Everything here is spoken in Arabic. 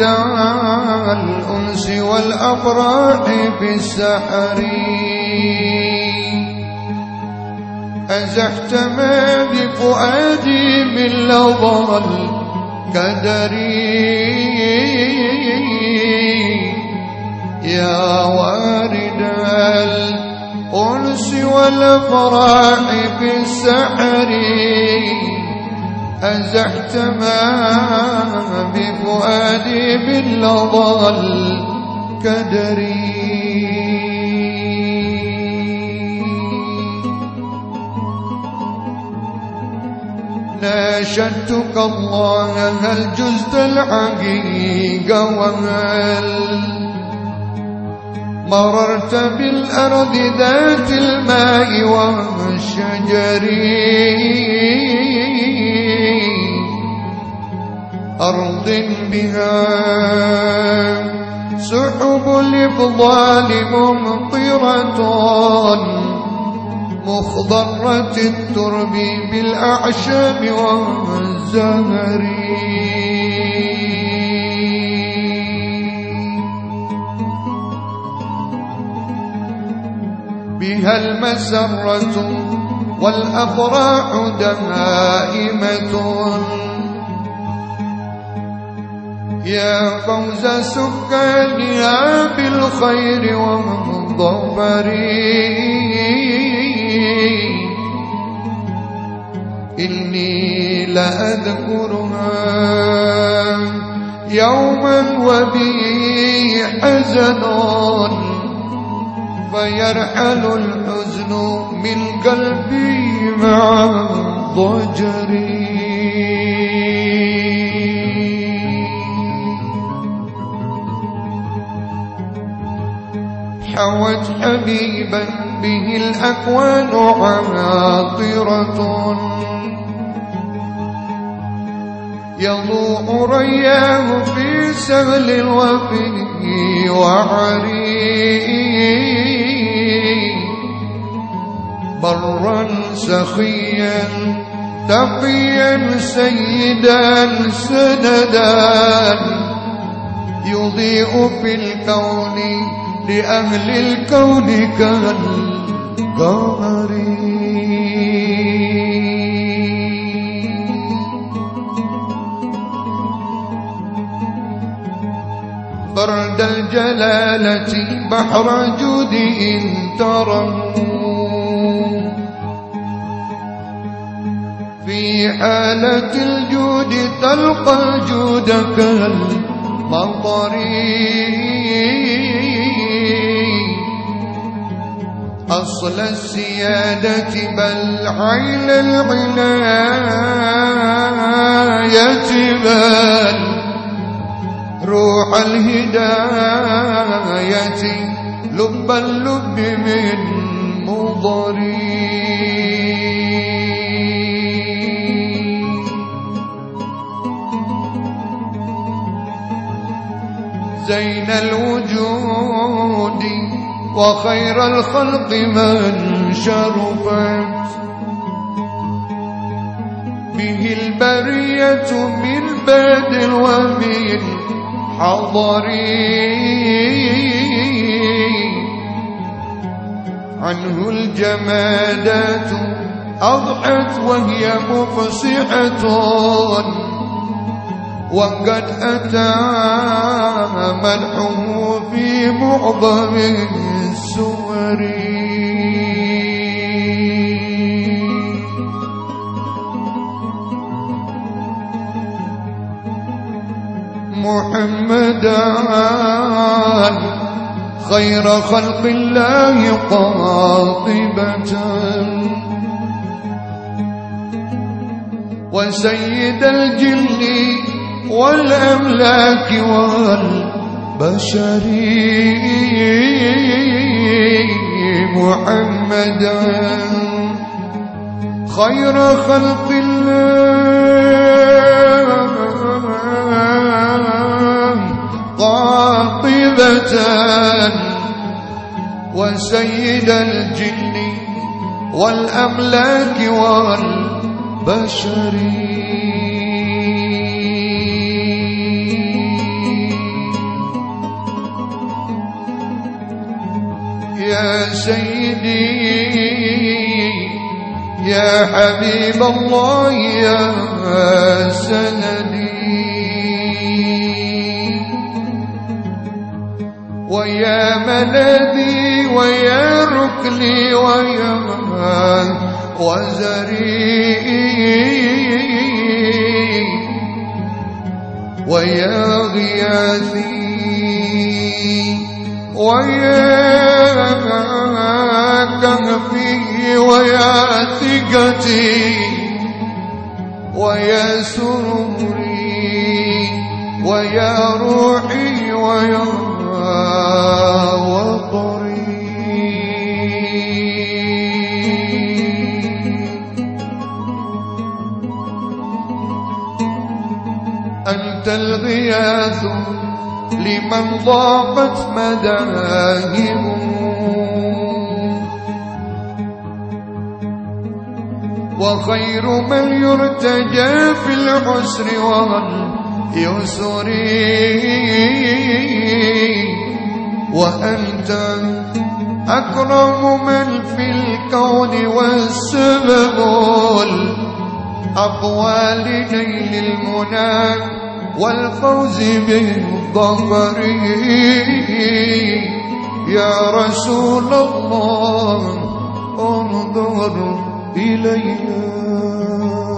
وارد الأنس والأفراح في السحر أزحت ما بفؤادي من لظى الكدر يا وارد الأنس والأفراح في السحر أزحت ما بفؤادي باللظى الكدري ناشدتك الله هل جزت الحقيقة وهل مررت بالأرض ذات الماء والشجر أرض بها. سحب الإفضال ممطرة مخضرة الترب بالأعشاب والزهر. بها المسرة والأفراح دائمة يا فوز سكانها بالخير والظفر إني لأذكرها يوما وبي حزن فيرحل الحزن من قلبي مع ضجري. حوت حبيبا به الأكوان عاطرة يضوء رياه في سهل وفي وعري برا سخيا تقيا سيدا سندا. يضيء في الكون لأهل الكون كالقمر برد الجلالة بحر جود إن ترموا في حالة الجود تلقى الجود كالمطر أصل السيادة بل عين العناية بل روح الهداية. لب اللب من مضري. زين الوجود وخير الخلق من شرفت به البرية من باد ومن حضري. عنه الجمادات أضحت وهي مفصحة. وقد أتى مدحه في معظم السور. محمدا خير خلق الله قاطبة. وسيد الجن والأملاك والبشر محمدا خير خلق الله. قاطبة وسيد الجن والأملاك والبشر. يا سيدي يا حبيب الله يا سندي. ويا ملذي ويا ركلي ويا وزري. ويا غياثي ويا كهفي ويا ثقتي ويا سروري ويا روحي ويا أنت الغياث لمن ضاقت مداهمه وخير من يرتجى في العسر واليسر. وأنت أكرم من في الكون والسبب الأقوى لنيل المنى. والفوز بالظفر. يا رسول الله انظر إلينا.